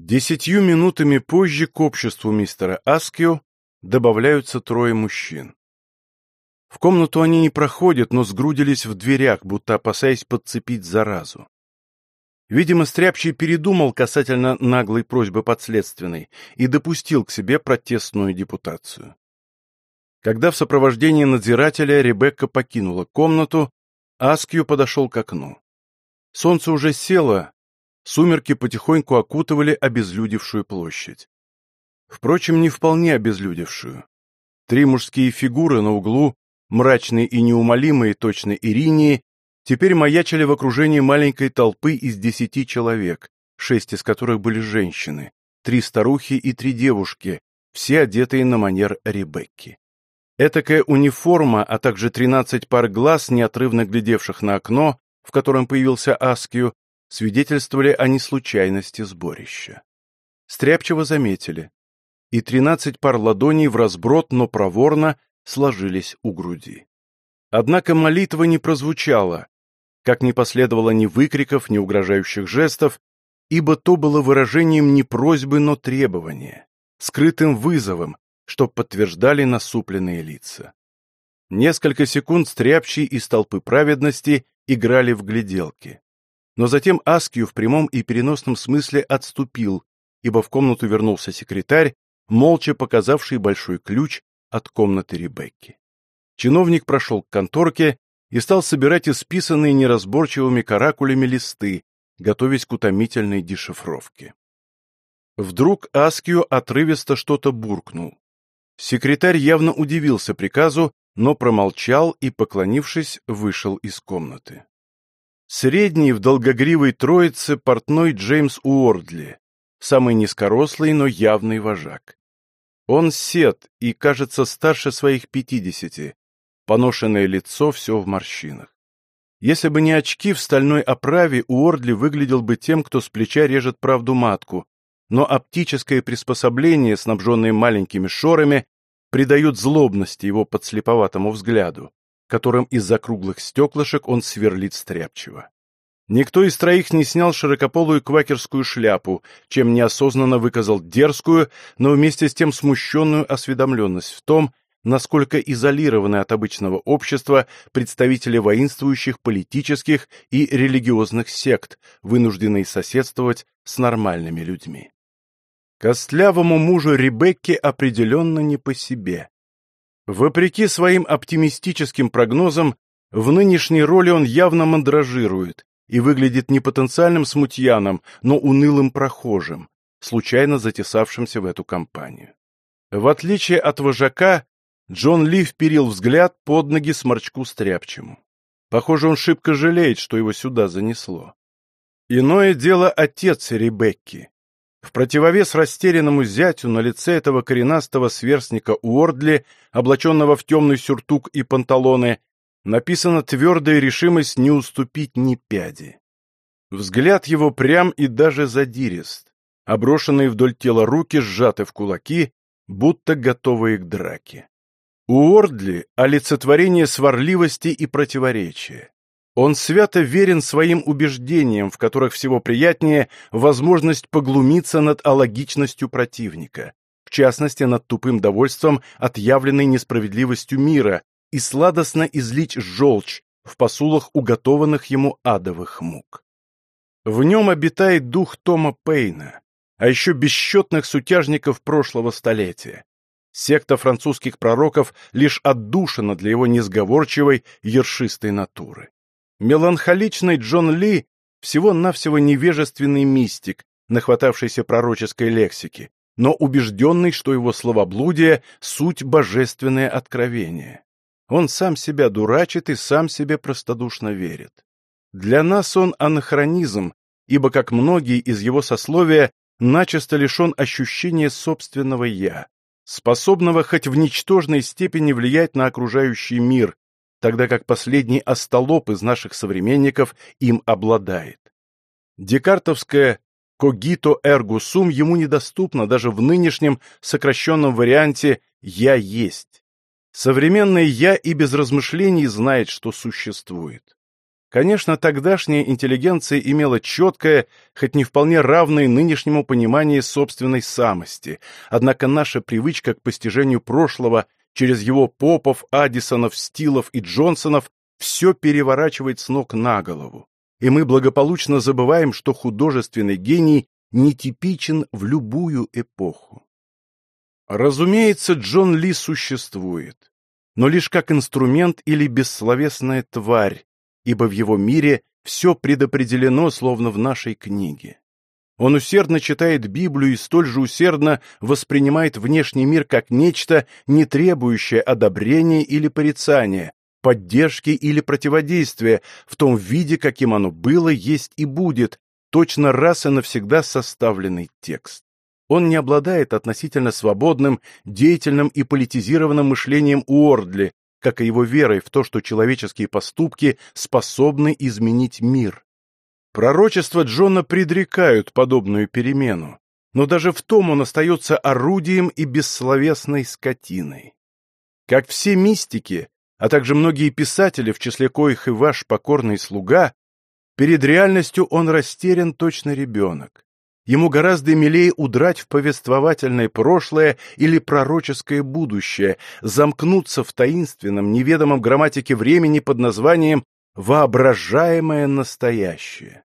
Десятью минутами позже к обществу мистера Аскио добавляются трое мужчин. В комнату они не проходят, но сгрудились в дверях, будто опасаясь подцепить заразу. Видимо, Стряпчий передумал касательно наглой просьбы подследственной и допустил к себе протестную депутацию. Когда в сопровождении надзирателя Ребекка покинула комнату, Аскью подошел к окну. Солнце уже село, сумерки потихоньку окутывали обезлюдевшую площадь. Впрочем, не вполне обезлюдевшую. Три мужские фигуры на углу, мрачные и неумолимые точно Иринии, теперь маячили в окружении маленькой толпы из десяти человек, шесть из которых были женщины, три старухи и три девушки, все одетые на манер Ребекки. Этакая униформа, а также тринадцать пар глаз, неотрывно глядевших на окно, в котором появился Аскью, свидетельствовали о неслучайности сборища. Стряпчиво заметили. И тринадцать пар ладоней в разброд, но проворно сложились у груди. Однако молитва не прозвучала, как не последовало ни выкриков, ни угрожающих жестов, ибо то было выражением не просьбы, но требования, скрытым вызовом, что подтверждали насупленные лица. Несколько секунд стряпчий из толпы праведности играли в гляделки. Но затем Аскью в прямом и переносном смысле отступил, ибо в комнату вернулся секретарь, молча показавший большой ключ от комнаты Ребекки. Чиновник прошел к конторке и стал собирать исписанные неразборчивыми каракулями листы, готовясь к утомительной дешифровке. Вдруг Аскью отрывисто что-то буркнул. Секретарь явно удивился приказу, но промолчал и, поклонившись, вышел из комнаты. Средний в долгогривой троице портной Джеймс Уордли, самый низкорослый, но явный вожак. Он сед и, кажется, старше своих пятидесяти, поношенное лицо все в морщинах. Если бы не очки в стальной оправе, Уордли выглядел бы тем, кто с плеча режет правду матку, но оптическое приспособление, снабженное маленькими шорами, придает злобности его подслеповатому взгляду которым из-за круглых стеклышек он сверлит стряпчиво. Никто из троих не снял широкополую квакерскую шляпу, чем неосознанно выказал дерзкую, но вместе с тем смущенную осведомленность в том, насколько изолированы от обычного общества представители воинствующих политических и религиозных сект, вынужденные соседствовать с нормальными людьми. Костлявому мужу Ребекки определенно не по себе. Вопреки своим оптимистическим прогнозам, в нынешней роли он явно мандражирует и выглядит не потенциальным смутьяном, но унылым прохожим, случайно затесавшимся в эту компанию. В отличие от вожака, Джон Ли вперил взгляд под ноги сморчку стряпчему. Похоже, он шибко жалеет, что его сюда занесло. Иное дело отец Ребекки. В противовес растерянному зятю на лице этого коренастого сверстника Уордли, облаченного в темный сюртук и панталоны, написана твердая решимость не уступить ни пяди. Взгляд его прям и даже задирист, оброшенные вдоль тела руки сжаты в кулаки, будто готовые к драке. Уордли — олицетворение сварливости и противоречия. Он свято верен своим убеждениям, в которых всего приятнее возможность поглумиться над алогичностью противника, в частности, над тупым довольством от явленной несправедливостью мира, и сладостно излить желчь в посулах уготованных ему адовых мук. В нем обитает дух Тома Пейна, а еще бесчетных сутяжников прошлого столетия. Секта французских пророков лишь отдушина для его несговорчивой, ершистой натуры. Меланхоличный Джон Ли всего-навсего невежественный мистик, нахватавшийся пророческой лексики, но убежденный, что его словоблудие — суть божественное откровение. Он сам себя дурачит и сам себе простодушно верит. Для нас он анахронизм, ибо, как многие из его сословия, начисто лишен ощущения собственного «я», способного хоть в ничтожной степени влиять на окружающий мир, тогда как последний остолоп из наших современников им обладает. Декартовское «когито эрго сум» ему недоступно даже в нынешнем сокращенном варианте «я есть». Современное «я» и без размышлений знает, что существует. Конечно, тогдашняя интеллигенция имела четкое, хоть не вполне равное нынешнему понимание собственной самости, однако наша привычка к постижению прошлого через его Попов, Аддисонов, Стилов и Джонсонов все переворачивает с ног на голову, и мы благополучно забываем, что художественный гений нетипичен в любую эпоху. Разумеется, Джон Ли существует, но лишь как инструмент или бессловесная тварь, ибо в его мире все предопределено, словно в нашей книге. Он усердно читает Библию и столь же усердно воспринимает внешний мир как нечто, не требующее одобрения или порицания, поддержки или противодействия в том виде, каким оно было, есть и будет, точно раз и навсегда составленный текст. Он не обладает относительно свободным, деятельным и политизированным мышлением Уордли, как и его верой в то, что человеческие поступки способны изменить мир. Пророчества Джона предрекают подобную перемену, но даже в том он остается орудием и бессловесной скотиной. Как все мистики, а также многие писатели, в числе коих и ваш покорный слуга, перед реальностью он растерян точно ребенок. Ему гораздо милее удрать в повествовательное прошлое или пророческое будущее, замкнуться в таинственном, неведомом грамматике времени под названием «воображаемое настоящее».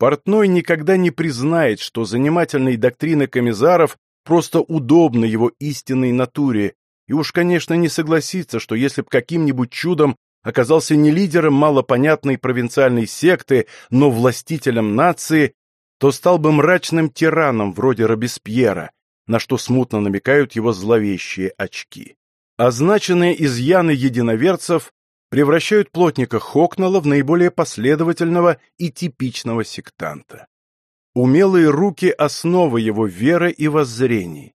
Портной никогда не признает, что занимательные доктрины комиссаров просто удобны его истинной натуре, и уж, конечно, не согласится, что если б каким-нибудь чудом оказался не лидером малопонятной провинциальной секты, но властителем нации, то стал бы мрачным тираном вроде Робеспьера, на что смутно намекают его зловещие очки. Означенные изъяны единоверцев превращают плотника Хокнелла в наиболее последовательного и типичного сектанта. Умелые руки – основа его веры и воззрений.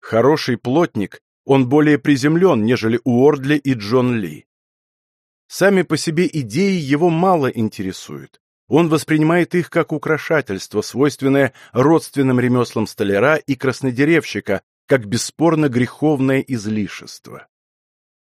Хороший плотник, он более приземлен, нежели Уордли и Джон Ли. Сами по себе идеи его мало интересуют. Он воспринимает их как украшательство, свойственное родственным ремеслам столяра и краснодеревщика, как бесспорно греховное излишество.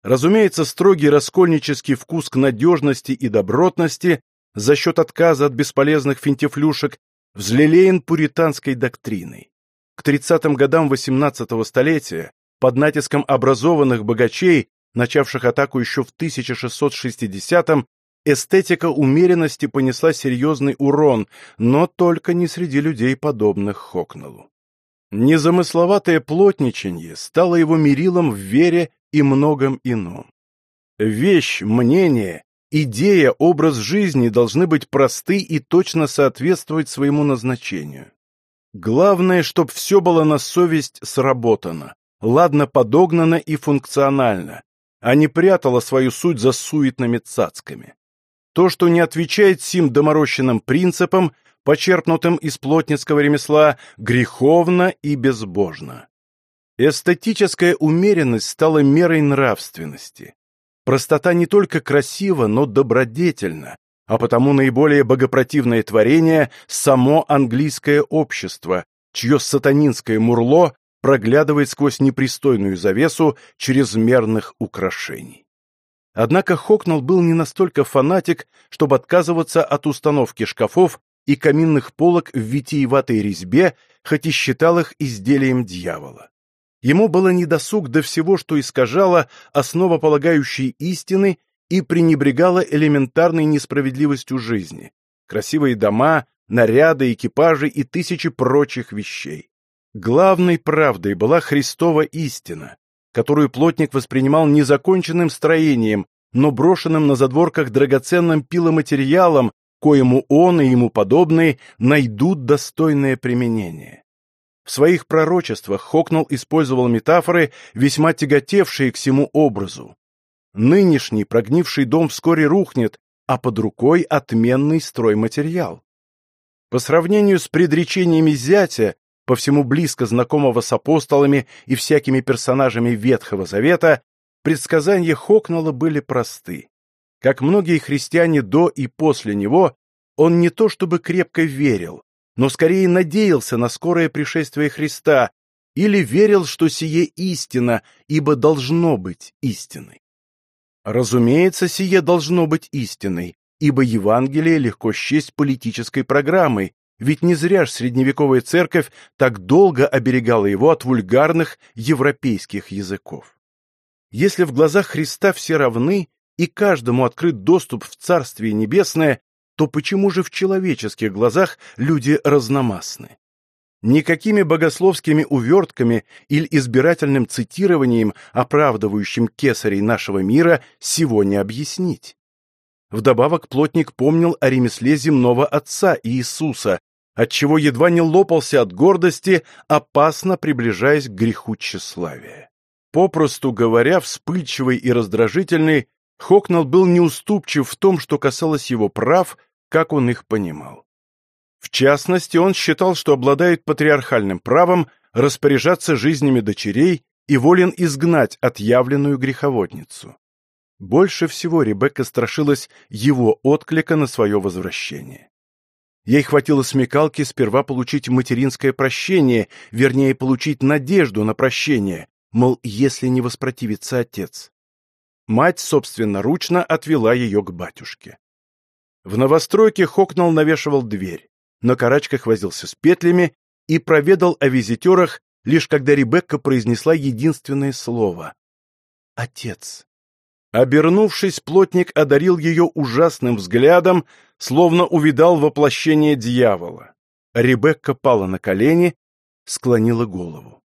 Разумеется, строгий раскольнический вкус к надежности и добротности за счет отказа от бесполезных финтифлюшек взлелеен пуританской доктриной. К 30-м годам XVIII столетия, под натиском образованных богачей, начавших атаку еще в 1660-м, Эстетика умеренности понесла серьезный урон, но только не среди людей, подобных Хокнеллу. Незамысловатое плотничанье стало его мерилом в вере и многом ином. Вещь, мнение, идея, образ жизни должны быть просты и точно соответствовать своему назначению. Главное, чтобы все было на совесть сработано, ладно подогнано и функционально, а не прятало свою суть за суетными цацками. То, что не отвечает сим доморощенным принципам, почерпнутым из плотницкого ремесла, греховно и безбожно. Эстетическая умеренность стала мерой нравственности. Простота не только красива, но добродетельна, а потому наиболее богопротивное творение – само английское общество, чье сатанинское мурло проглядывает сквозь непристойную завесу чрезмерных украшений. Однако Хокнелл был не настолько фанатик, чтобы отказываться от установки шкафов и каминных полок в витиеватой резьбе, хоть и считал их изделием дьявола. Ему было недосуг до всего, что искажало основополагающие истины и пренебрегало элементарной несправедливостью жизни. Красивые дома, наряды, экипажи и тысячи прочих вещей. Главной правдой была Христова истина, которую плотник воспринимал незаконченным строением, но брошенным на задворках драгоценным пиломатериалом, коему он и ему подобные найдут достойное применение. В своих пророчествах Хокнелл использовал метафоры, весьма тяготевшие к всему образу. Нынешний прогнивший дом вскоре рухнет, а под рукой отменный стройматериал. По сравнению с предречениями зятя, по всему близко знакомого с апостолами и всякими персонажами Ветхого Завета, предсказания Хокнелла были просты. Как многие христиане до и после него, он не то чтобы крепко верил, но скорее надеялся на скорое пришествие Христа или верил, что сие истина, ибо должно быть истиной. Разумеется, сие должно быть истиной, ибо Евангелие легко счесть политической программой, ведь не зря ж средневековая церковь так долго оберегала его от вульгарных европейских языков. Если в глазах Христа все равны и каждому открыт доступ в Царствие Небесное, то почему же в человеческих глазах люди разномастны? Никакими богословскими увертками или избирательным цитированием, оправдывающим кесарей нашего мира, всего не объяснить. Вдобавок плотник помнил о ремесле земного отца Иисуса, отчего едва не лопался от гордости, опасно приближаясь к греху тщеславия. Попросту говоря, вспыльчивый и раздражительный, Хокнелл был неуступчив в том, что касалось его прав, как он их понимал. В частности, он считал, что обладает патриархальным правом распоряжаться жизнями дочерей и волен изгнать отъявленную греховодницу. Больше всего Ребекка страшилась его отклика на свое возвращение. Ей хватило смекалки сперва получить материнское прощение, вернее, получить надежду на прощение, мол, если не воспротивится отец. Мать собственноручно отвела ее к батюшке. В новостройке Хокнал навешивал дверь, на карачках возился с петлями и проведал о визитерах, лишь когда Ребекка произнесла единственное слово — «Отец». Обернувшись, плотник одарил ее ужасным взглядом, словно увидал воплощение дьявола. Ребекка пала на колени, склонила голову.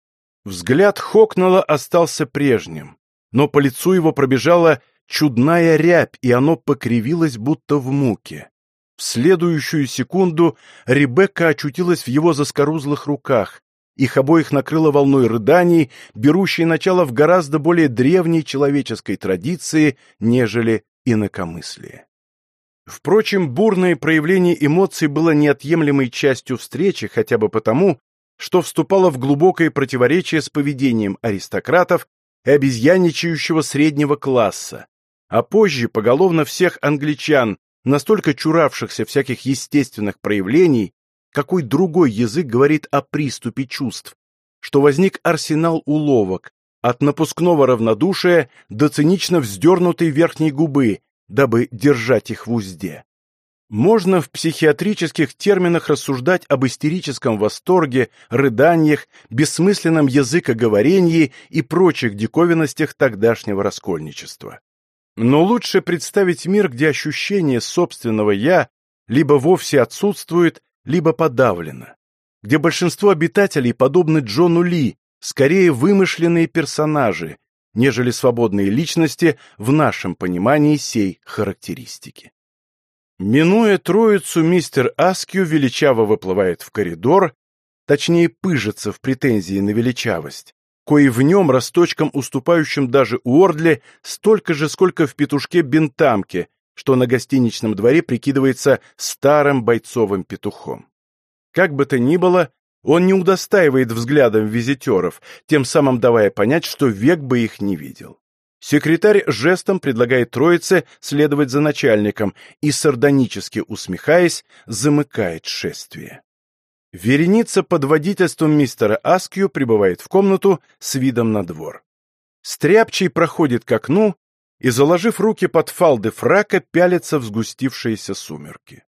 Взгляд Хокнала остался прежним, но по лицу его пробежала чудная рябь, и оно покривилось, будто в муке. В следующую секунду Ребекка очутилась в его заскорузлых руках, их обоих накрыло волной рыданий, берущей начало в гораздо более древней человеческой традиции, нежели инакомыслие. Впрочем, бурное проявление эмоций было неотъемлемой частью встречи хотя бы потому, что вступало в глубокое противоречие с поведением аристократов и обезьяничающего среднего класса, а позже поголовно всех англичан, настолько чуравшихся всяких естественных проявлений, какой другой язык говорит о приступе чувств, что возник арсенал уловок, от напускного равнодушия до цинично вздернутой верхней губы, дабы держать их в узде. Можно в психиатрических терминах рассуждать об истерическом восторге, рыданиях, бессмысленном языкоговорении и прочих диковинностях тогдашнего раскольничества. Но лучше представить мир, где ощущение собственного «я» либо вовсе отсутствует, либо подавлено, где большинство обитателей подобны Джону Ли, скорее вымышленные персонажи, нежели свободные личности в нашем понимании сей характеристики. Минуя троицу, мистер Аскью величаво выплывает в коридор, точнее пыжится в претензии на величавость, кои в нем росточком, уступающим даже Уордле, столько же, сколько в петушке Бентамке, что на гостиничном дворе прикидывается старым бойцовым петухом. Как бы то ни было, он не удостаивает взглядом визитеров, тем самым давая понять, что век бы их не видел. Секретарь жестом предлагает троице следовать за начальником и, сардонически усмехаясь, замыкает шествие. Вереница под водительством мистера Аскью прибывает в комнату с видом на двор. Стряпчий проходит к окну и, заложив руки под фалды фрака, пялится в сгустившиеся сумерки.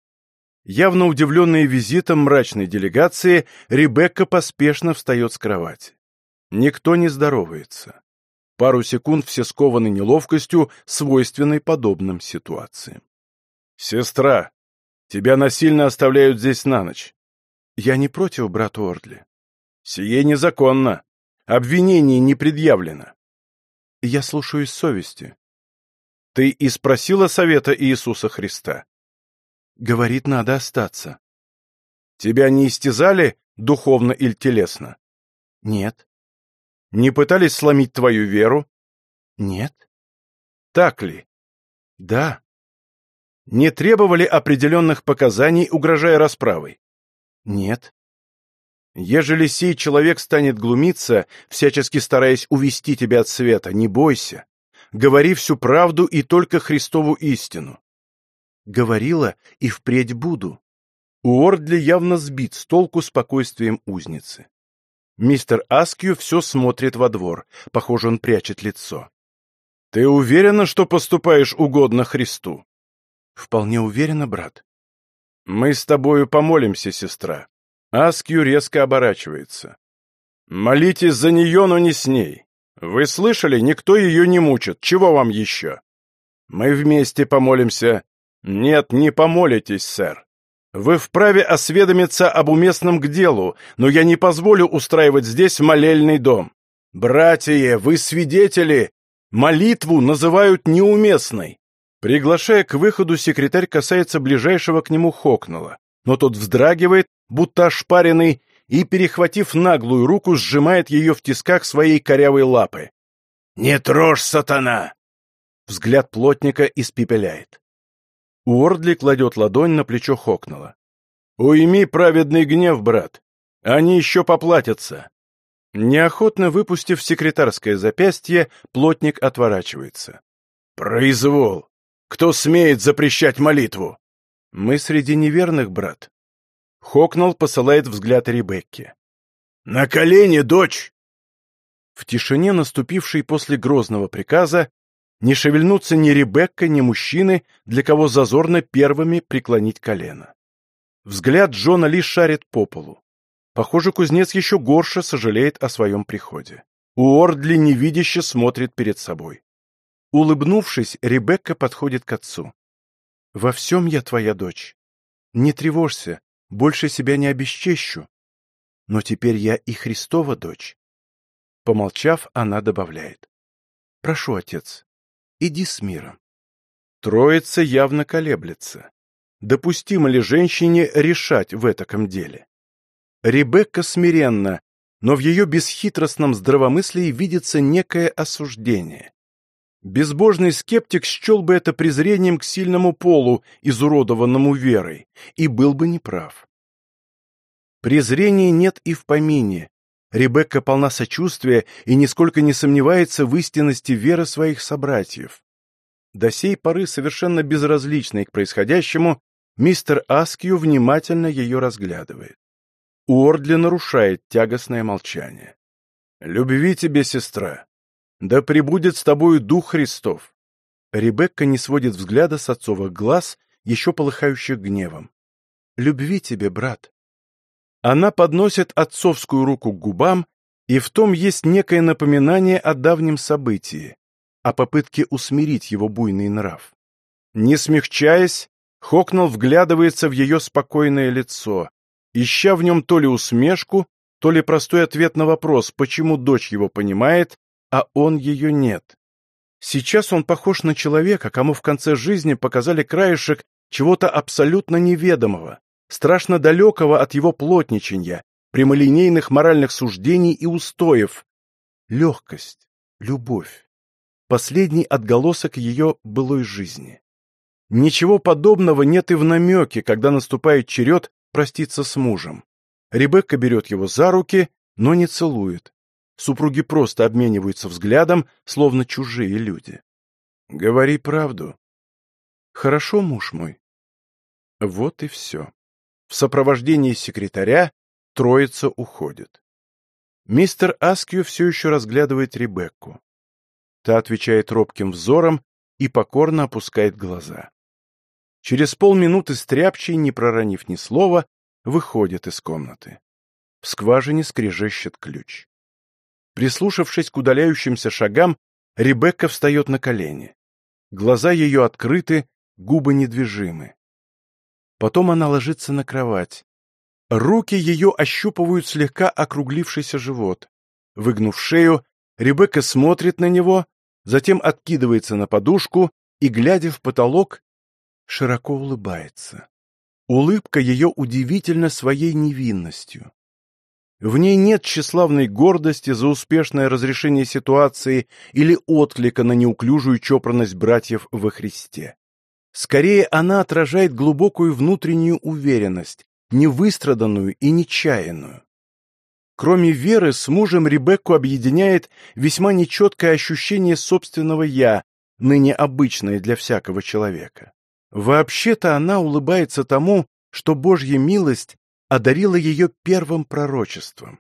Явно удивленная визитом мрачной делегации, Ребекка поспешно встает с кровати. Никто не здоровается. Пару секунд все скованы неловкостью, свойственной подобным ситуациям. «Сестра, тебя насильно оставляют здесь на ночь». «Я не против, брат Ордли». «Сие незаконно. Обвинение не предъявлено». «Я слушаюсь совести. Ты и спросила совета Иисуса Христа? Говорит, надо остаться. Тебя не истязали духовно или телесно? Нет. Не пытались сломить твою веру? Нет. Так ли? Да. Не требовали определенных показаний, угрожая расправой? Нет. Ежели сей человек станет глумиться, всячески стараясь увести тебя от света, не бойся говори всю правду и только Христову истину. Говорила и впредь буду. Уордли явно сбит с толку спокойствием узницы. Мистер Аскью все смотрит во двор. Похоже, он прячет лицо. «Ты уверена, что поступаешь угодно Христу?» Вполне уверена, брат. Мы с тобою помолимся, сестра. Аскью резко оборачивается. Молитесь за нее, но не с ней. Вы слышали, никто ее не мучит. Чего вам еще? Мы вместе помолимся. Нет, не помолитесь, сэр. Вы вправе осведомиться об уместном к делу, но я не позволю устраивать здесь молельный дом. Братья, вы свидетели. Молитву называют неуместной. Приглашая к выходу, секретарь касается ближайшего к нему Хокнала, но тот вздрагивает, будто ошпаренный, и, перехватив наглую руку, сжимает ее в тисках своей корявой лапы. «Не трожь, сатана!» Взгляд плотника испепеляет. Уордли кладет ладонь на плечо Хокнала. «Уйми праведный гнев, брат. Они еще поплатятся». Неохотно выпустив секретарское запястье, плотник отворачивается. «Произвол! Кто смеет запрещать молитву?» «Мы среди неверных, брат». Хокнал посылает взгляд Ребекке. «На колени, дочь!» В тишине, наступившей после грозного приказа, не шевельнутся ни Ребекка, ни мужчины, для кого зазорно первыми преклонить колено. Взгляд Джона лишь шарит по полу. Похоже, кузнец еще горше сожалеет о своем приходе. Уордли невидяще смотрит перед собой. Улыбнувшись, Ребекка подходит к отцу. «Во всем я твоя дочь. Не тревожься, больше себя не обесчещу. Но теперь я и Христова дочь». Помолчав, она добавляет. «Прошу, отец, иди с миром». Троица явно колеблется. Допустимо ли женщине решать в этом деле? Ребекка смиренна, но в ее бесхитростном здравомыслии видится некое осуждение. Безбожный скептик счел бы это презрением к сильному полу, изуродованному верой, и был бы неправ. Презрения нет и в помине. Ребекка полна сочувствия и нисколько не сомневается в истинности веры своих собратьев. До сей поры совершенно безразличный к происходящему, мистер Аскью внимательно ее разглядывает. Уордли нарушает тягостное молчание. «Любви тебе, сестра! Да пребудет с тобою Дух Христов. Ребекка не сводит взгляда с отцовых глаз, еще полыхающих гневом. Любви тебе, брат. Она подносит отцовскую руку к губам, и в том есть некое напоминание о давнем событии, о попытке усмирить его буйный нрав. Не смягчаясь, Хокнал вглядывается в ее спокойное лицо, ища в нем то ли усмешку, то ли простой ответ на вопрос, почему дочь его понимает, а он ее нет. Сейчас он похож на человека, кому в конце жизни показали краешек чего-то абсолютно неведомого, страшно далекого от его плотничанья, прямолинейных моральных суждений и устоев. Легкость, любовь, последний отголосок ее былой жизни. Ничего подобного нет и в намеке, когда наступает черед проститься с мужем. Ребекка берет его за руки, но не целует. Супруги просто обмениваются взглядом, словно чужие люди. Говори правду. Хорошо, муж мой. Вот и все. В сопровождении секретаря троица уходит. Мистер Аскью все еще разглядывает Ребекку. Та отвечает робким взором и покорно опускает глаза. Через полминуты стряпчий, не проронив ни слова, выходит из комнаты. В скважине скрежещет ключ. Прислушавшись к удаляющимся шагам, Ребекка встает на колени. Глаза ее открыты, губы недвижимы. Потом она ложится на кровать. Руки ее ощупывают слегка округлившийся живот. Выгнув шею, Ребекка смотрит на него, затем откидывается на подушку и, глядя в потолок, широко улыбается. Улыбка ее удивительна своей невинностью. В ней нет тщеславной гордости за успешное разрешение ситуации или отклика на неуклюжую чопорность братьев во Христе. Скорее, она отражает глубокую внутреннюю уверенность, невыстраданную и нечаянную. Кроме веры, с мужем Ребекку объединяет весьма нечеткое ощущение собственного «я», ныне обычное для всякого человека. Вообще-то она улыбается тому, что Божья милость одарила ее первым пророчеством.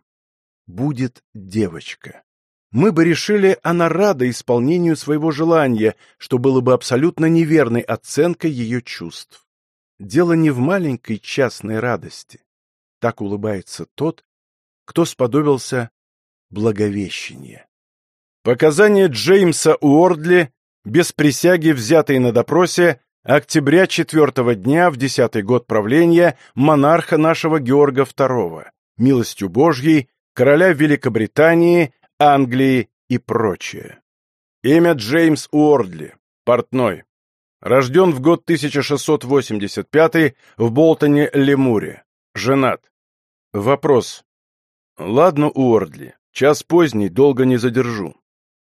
Будет девочка. Мы бы решили, она рада исполнению своего желания, что было бы абсолютно неверной оценкой ее чувств. Дело не в маленькой частной радости. Так улыбается тот, кто сподобился благовещения. Показания Джеймса Уордли, без присяги, взятые на допросе, октября четвертого дня в десятый год правления монарха нашего Георга II, милостью Божьей, короля Великобритании, Англии и прочее. Имя Джеймс Уордли, портной. Рожден в год 1685 в Болтоне-Лемуре. Женат. Вопрос. Ладно, Уордли, час поздний, долго не задержу.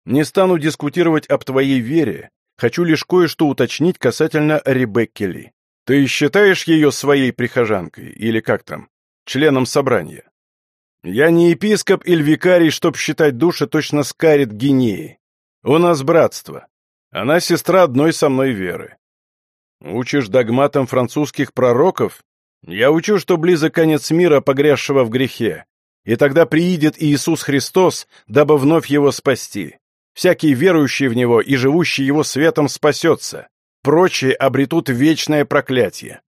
Не стану дискутировать об твоей вере, хочу лишь кое-что уточнить касательно Ребекки. Ты считаешь ее своей прихожанкой, или как там, членом собрания? Я не епископ или викарий, чтоб считать души точно скарит гинеи. У нас братство. Она сестра одной со мной веры. Учишь догматам французских пророков? Я учу, что близок конец мира, погрязшего в грехе. И тогда приидет Иисус Христос, дабы вновь его спасти. Всякий верующий в Него и живущий Его светом спасется. Прочие обретут вечное проклятие.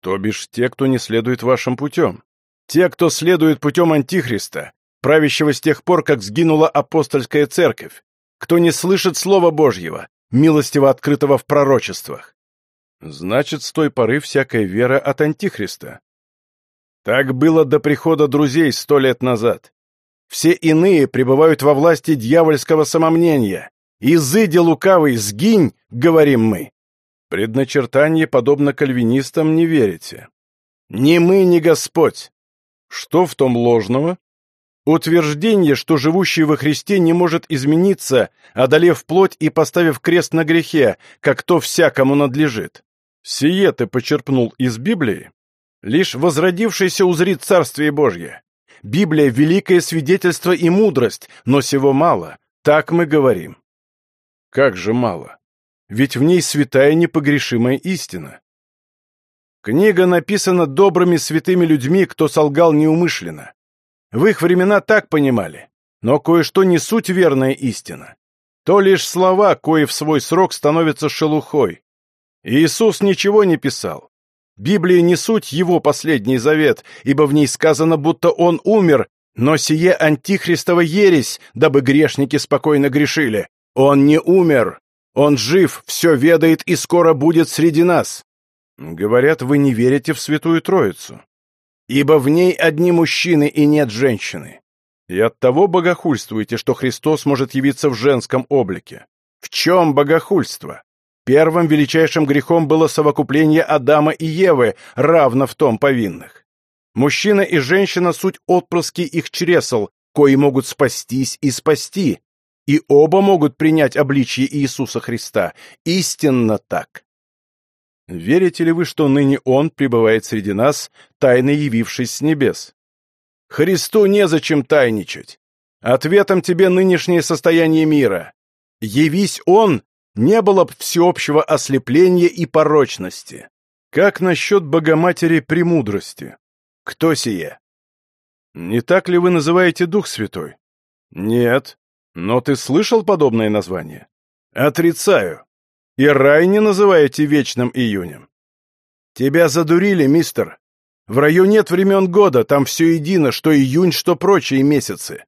То бишь те, кто не следует вашим путем. Те, кто следует путем Антихриста, правящего с тех пор, как сгинула апостольская церковь, кто не слышит Слова Божьего, милостиво открытого в пророчествах. Значит, с той поры всякая вера от Антихриста. Так было до прихода друзей сто лет назад. Все иные пребывают во власти дьявольского самомнения. «Изыди, лукавый, сгинь!» — говорим мы. Предначертание, подобно кальвинистам, не верите. Ни мы, ни Господь. Что в том ложного? Утверждение, что живущий во Христе не может измениться, одолев плоть и поставив крест на грехе, как то всякому надлежит. Сие ты почерпнул из Библии? Лишь возродившийся узрит Царствие Божье. Библия — великое свидетельство и мудрость, но всего мало. Так мы говорим. Как же мало? Ведь в ней святая непогрешимая истина. Книга написана добрыми святыми людьми, кто солгал неумышленно. В их времена так понимали, но кое-что не суть верная истина. То лишь слова, кои в свой срок становятся шелухой. Иисус ничего не писал. Библия не суть его последний завет, ибо в ней сказано, будто он умер, но сие антихристово ересь, дабы грешники спокойно грешили. Он не умер, он жив, все ведает и скоро будет среди нас. Говорят, вы не верите в Святую Троицу. Ибо в ней одни мужчины и нет женщины. И оттого богохульствуете, что Христос может явиться в женском облике. В чем богохульство? Первым величайшим грехом было совокупление Адама и Евы, равно в том повинных. Мужчина и женщина — суть отпрыски их чресл, кои могут спастись и спасти, и оба могут принять обличье Иисуса Христа. Истинно так. Верите ли вы, что ныне Он пребывает среди нас, тайно явившись с небес? Христу незачем тайничать. Ответом тебе нынешнее состояние мира. Явись Он, не было б всеобщего ослепления и порочности. Как насчет Богоматери Премудрости? Кто сие? Не так ли вы называете Дух Святой? Нет. Но ты слышал подобное название? Отрицаю. И рай не называете вечным июнем. Тебя задурили, мистер. В раю нет времен года, там все едино, что июнь, что прочие месяцы.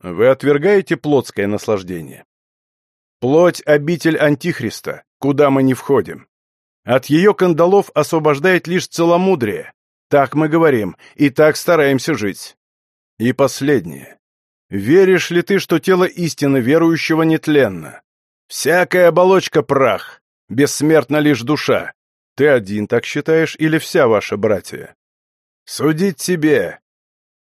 Вы отвергаете плотское наслаждение. Плоть — обитель Антихриста, куда мы не входим. От ее кандалов освобождает лишь целомудрие. Так мы говорим, и так стараемся жить. И последнее. Веришь ли ты, что тело истины верующего нетленно? Всякая оболочка — прах, бессмертна лишь душа. Ты один так считаешь или вся ваша братья? Судить тебе.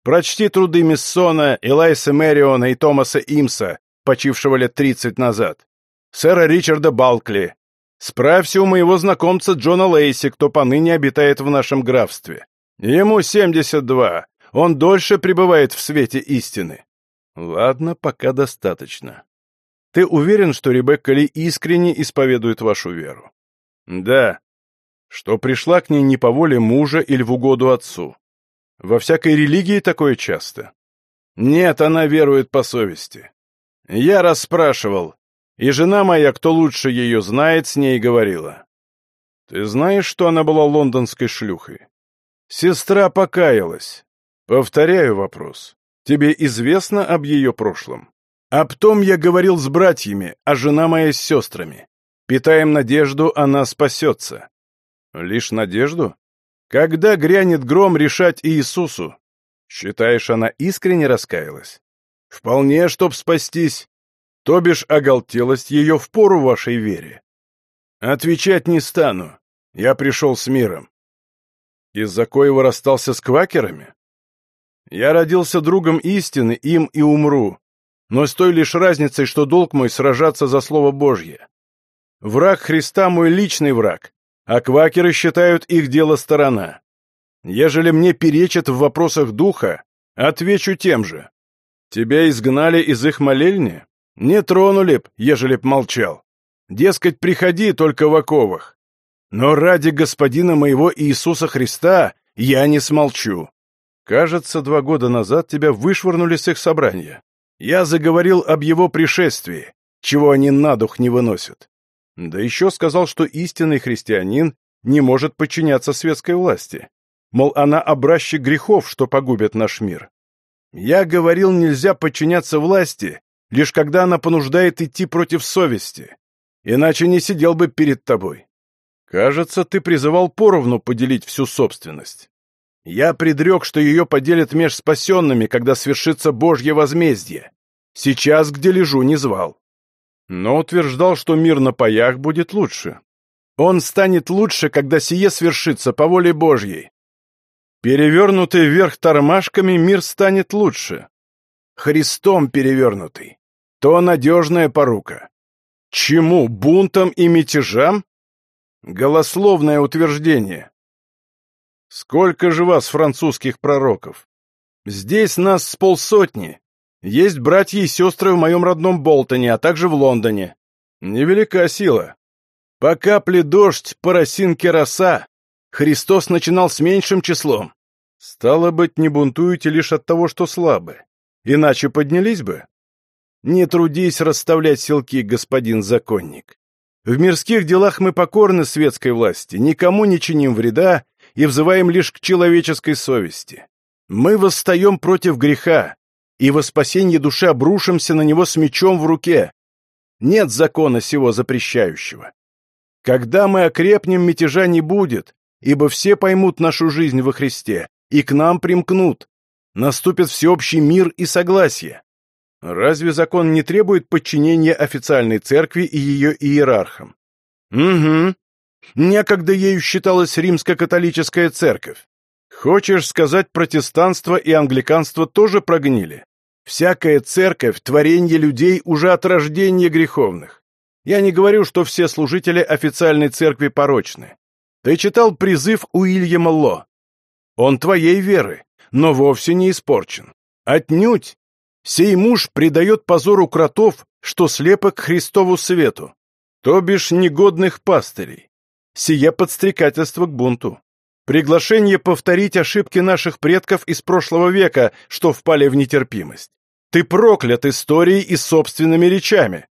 Прочти труды Миссона, Элайса Мэриона и Томаса Имса, почившего лет тридцать назад. Сэра Ричарда Балкли. Справься у моего знакомца Джона Лейси, кто поныне обитает в нашем графстве. Ему семьдесят два. Он дольше пребывает в свете истины. Ладно, пока достаточно. Ты уверен, что Ребекка Ли искренне исповедует вашу веру? Да. Что пришла к ней не по воле мужа или в угоду отцу. Во всякой религии такое часто. Нет, она верует по совести. Я расспрашивал, и жена моя, кто лучше ее знает, с ней говорила. Ты знаешь, что она была лондонской шлюхой? Сестра покаялась. Повторяю вопрос. Тебе известно об ее прошлом? Об том я говорил с братьями, а жена моя с сестрами. Питаем надежду, она спасется. Лишь надежду? Когда грянет гром решать Иисусу? Считаешь, она искренне раскаялась? Вполне, чтоб спастись. То бишь оголтелость ее в пору вашей вере. Отвечать не стану. Я пришел с миром. Из-за коего расстался с квакерами? Я родился другом истины, им и умру. Но с той лишь разницей, что долг мой сражаться за Слово Божье. Враг Христа мой личный враг, а квакеры считают их дело сторона. Ежели мне перечат в вопросах духа, отвечу тем же. Тебя изгнали из их молельни? Не тронули б, ежели б молчал. Дескать, приходи только в оковах. Но ради господина моего Иисуса Христа я не смолчу. Кажется, два года назад тебя вышвырнули с их собрания. Я заговорил об его пришествии, чего они на дух не выносят. Да еще сказал, что истинный христианин не может подчиняться светской власти. Мол, она образчик грехов, что погубят наш мир. Я говорил, нельзя подчиняться власти, лишь когда она понуждает идти против совести. Иначе не сидел бы перед тобой. Кажется, ты призывал поровну поделить всю собственность. Я предрек, что ее поделят меж спасенными, когда свершится Божье возмездие. Сейчас, где лежу, не звал но утверждал, что мир на паях будет лучше. Он станет лучше, когда сие свершится по воле Божьей. Перевернутый вверх тормашками мир станет лучше. Христом перевернутый. То надежная порука. Чему, бунтам и мятежам? Голословное утверждение. Сколько же вас, французских пророков? Здесь нас с полсотни. Есть братья и сестры в моем родном Болтоне, а также в Лондоне. Невелика сила. По капле дождь, по роса. Христос начинал с меньшим числом. Стало быть, не бунтуете лишь от того, что слабы. Иначе поднялись бы. Не трудись расставлять селки, господин законник. В мирских делах мы покорны светской власти, никому не чиним вреда и взываем лишь к человеческой совести. Мы восстаем против греха, и во спасение души обрушимся на него с мечом в руке. Нет закона сего запрещающего. Когда мы окрепнем, мятежа не будет, ибо все поймут нашу жизнь во Христе и к нам примкнут. Наступит всеобщий мир и согласие. Разве закон не требует подчинения официальной церкви и ее иерархам? Угу. Некогда ею считалась римско-католическая церковь. Хочешь сказать, протестанство и англиканство тоже прогнили? Всякая церковь — творение людей уже от рождения греховных. Я не говорю, что все служители официальной церкви порочны. Ты читал призыв Уильяма Ло. Он твоей веры, но вовсе не испорчен. Отнюдь. Сей муж предает позору кротов, что слепо к Христову свету, то бишь негодных пастырей. Сие подстрекательство к бунту. Приглашение повторить ошибки наших предков из прошлого века, что впали в нетерпимость. Ты проклят историей и собственными речами.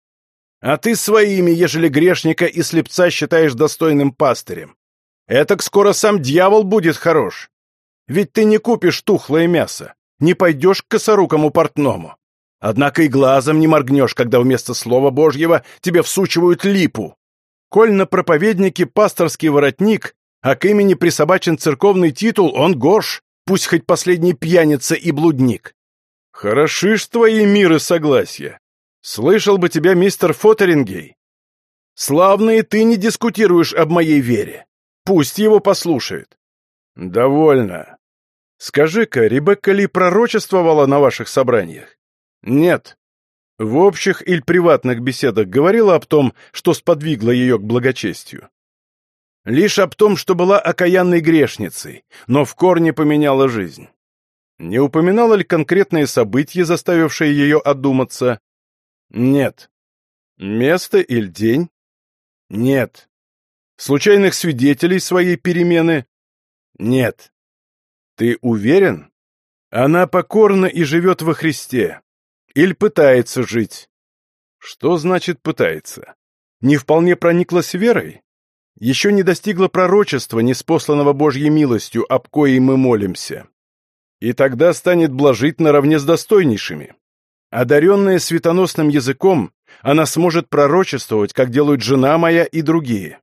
А ты своими, ежели грешника и слепца считаешь достойным пастырем. Этак скоро сам дьявол будет хорош. Ведь ты не купишь тухлое мясо, не пойдешь к косорукому портному. Однако и глазом не моргнешь, когда вместо слова Божьего тебе всучивают липу. Коль на проповеднике пасторский воротник, а к имени присобачен церковный титул, он гош, пусть хоть последний пьяница и блудник. Хороши ж твои миры согласия. Слышал бы тебя мистер Фотерингей. Славно и ты не дискутируешь об моей вере. Пусть его послушает. Довольно. Скажи-ка, Ребекка ли пророчествовала на ваших собраниях? Нет. В общих или приватных беседах говорила об том, что сподвигло ее к благочестию. Лишь об том, что была окаянной грешницей, но в корне поменяла жизнь. Не упоминала ли конкретные события, заставившие ее одуматься? Нет. Место или день? Нет. Случайных свидетелей своей перемены? Нет. Ты уверен? Она покорна и живет во Христе. Или пытается жить. Что значит «пытается»? Не вполне прониклась верой? Еще не достигла пророчества, неспосланного Божьей милостью, об коей мы молимся. И тогда станет блажить наравне с достойнейшими. Одаренная светоносным языком, она сможет пророчествовать, как делают жена моя и другие.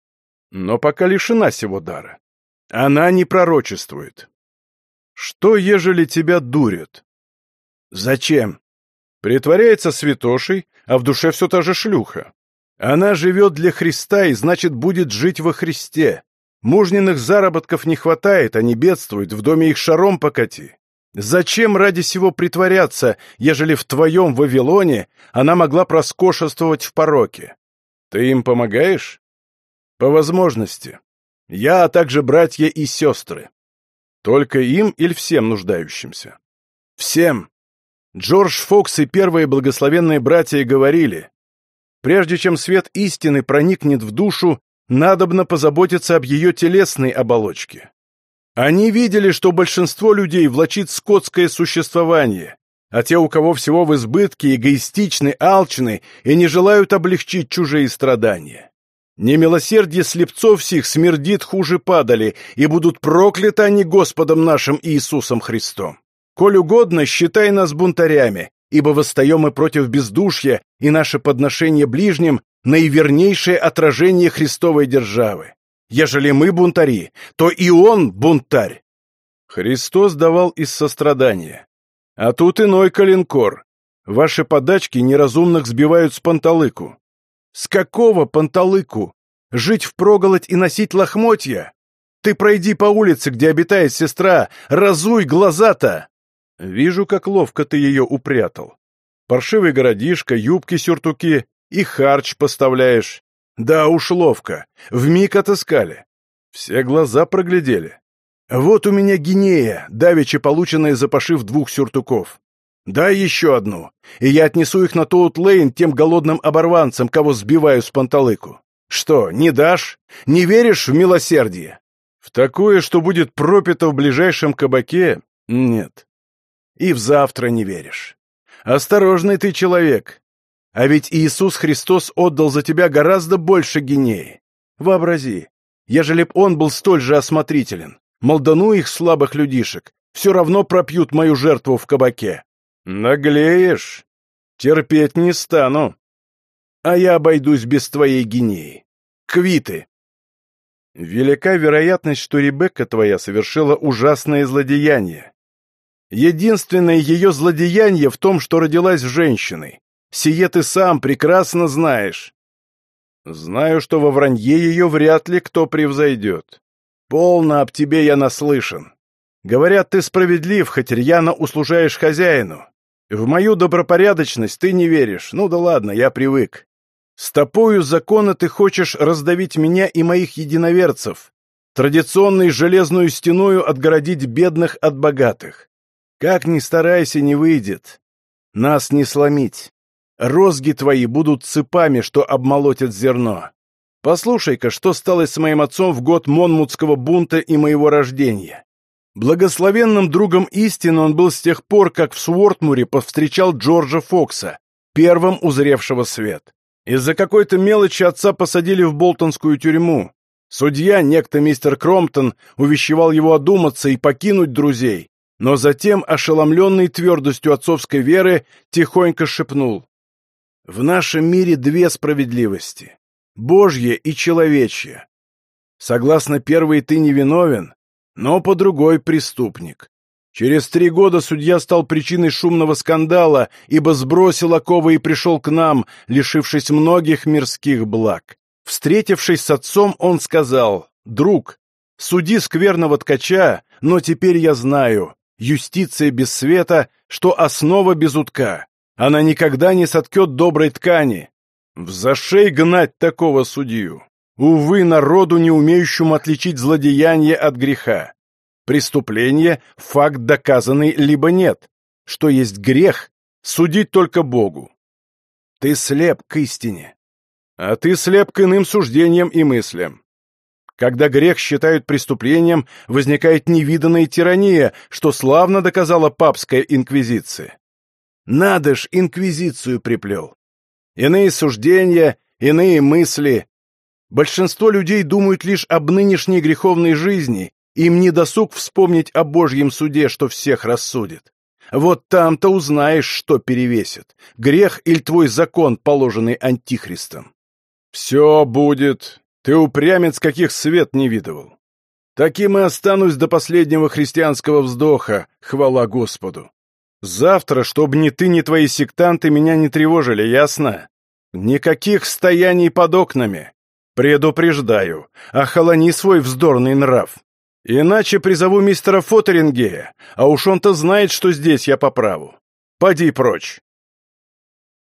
Но пока лишена сего дара. Она не пророчествует. Что, ежели тебя дурят? Зачем? Притворяется святошей, а в душе все та же шлюха. Она живет для Христа и, значит, будет жить во Христе. Мужниных заработков не хватает, они бедствуют, в доме их шаром покати. Зачем ради сего притворяться, ежели в твоем Вавилоне она могла проскошествовать в пороке? Ты им помогаешь? По возможности. Я, а также братья и сестры. Только им или всем нуждающимся? Всем. Джордж Фокс и первые благословенные братья говорили, прежде чем свет истины проникнет в душу, надобно позаботиться об ее телесной оболочке. Они видели, что большинство людей влачит скотское существование, а те, у кого всего в избытке, эгоистичны, алчны и не желают облегчить чужие страдания. Немилосердие слепцов сих смердит хуже падали, и будут прокляты они Господом нашим Иисусом Христом. Коль угодно, считай нас бунтарями, ибо восстаем мы против бездушья, и наше подношение ближним — наивернейшее отражение Христовой державы. Ежели мы бунтари, то и он бунтарь. Христос давал из сострадания. А тут иной калинкор. Ваши подачки неразумных сбивают с панталыку. С какого панталыку? Жить впроголодь и носить лохмотья? Ты пройди по улице, где обитает сестра, разуй глаза-то! Вижу, как ловко ты ее упрятал. Паршивый городишко, юбки-сюртуки и харч поставляешь. Да уж ловко. Вмиг отыскали. Все глаза проглядели. Вот у меня гинея, давеча полученная за пошив двух сюртуков. Дай еще одну, и я отнесу их на Тоут-Лейн тем голодным оборванцам, кого сбиваю с панталыку. Что, не дашь? Не веришь в милосердие? В такое, что будет пропито в ближайшем кабаке? Нет и в завтра не веришь. Осторожный ты человек. А ведь Иисус Христос отдал за тебя гораздо больше гинеи. Вообрази, ежели б он был столь же осмотрителен, молдану их слабых людишек, все равно пропьют мою жертву в кабаке. Наглеешь? Терпеть не стану. А я обойдусь без твоей гинеи. Квиты. Велика вероятность, что Ребекка твоя совершила ужасное злодеяние. Единственное ее злодеяние в том, что родилась женщиной. Сие ты сам прекрасно знаешь. Знаю, что во вранье ее вряд ли кто превзойдет. Полно об тебе я наслышан. Говорят, ты справедлив, хоть рьяно услужаешь хозяину. В мою добропорядочность ты не веришь. Ну да ладно, я привык. С тобою закона ты хочешь раздавить меня и моих единоверцев, традиционной железную стеною отгородить бедных от богатых. Как ни старайся, не выйдет. Нас не сломить. Розги твои будут цепами, что обмолотят зерно. Послушай-ка, что стало с моим отцом в год Монмутского бунта и моего рождения. Благословенным другом истины он был с тех пор, как в Суортмуре повстречал Джорджа Фокса, первым узревшего свет. Из-за какой-то мелочи отца посадили в Болтонскую тюрьму. Судья, некто мистер Кромптон, увещевал его одуматься и покинуть друзей, но затем, ошеломленный твердостью отцовской веры, тихонько шепнул. «В нашем мире две справедливости — Божья и человечья. Согласно первой ты невиновен, но по другой преступник. Через три года судья стал причиной шумного скандала, ибо сбросил оковы и пришел к нам, лишившись многих мирских благ. Встретившись с отцом, он сказал, «Друг, суди скверного ткача, но теперь я знаю, юстиция без света, что основа без утка. Она никогда не соткет доброй ткани. В зашей гнать такого судью. Увы, народу, не умеющему отличить злодеяние от греха. Преступление — факт доказанный, либо нет. Что есть грех, судить только Богу. Ты слеп к истине. А ты слеп к иным суждениям и мыслям. Когда грех считают преступлением, возникает невиданная тирания, что славно доказала папская инквизиция. Надо ж, инквизицию приплел. Иные суждения, иные мысли. Большинство людей думают лишь об нынешней греховной жизни, им не досуг вспомнить о Божьем суде, что всех рассудит. Вот там-то узнаешь, что перевесит, грех или твой закон, положенный антихристом. Все будет. Ты упрямец, каких свет не видывал. Таким и останусь до последнего христианского вздоха, хвала Господу. Завтра, чтобы ни ты, ни твои сектанты меня не тревожили, ясно? Никаких стояний под окнами. Предупреждаю, охолони свой вздорный нрав. Иначе призову мистера Фотерингея, а уж он-то знает, что здесь я по праву. Поди прочь.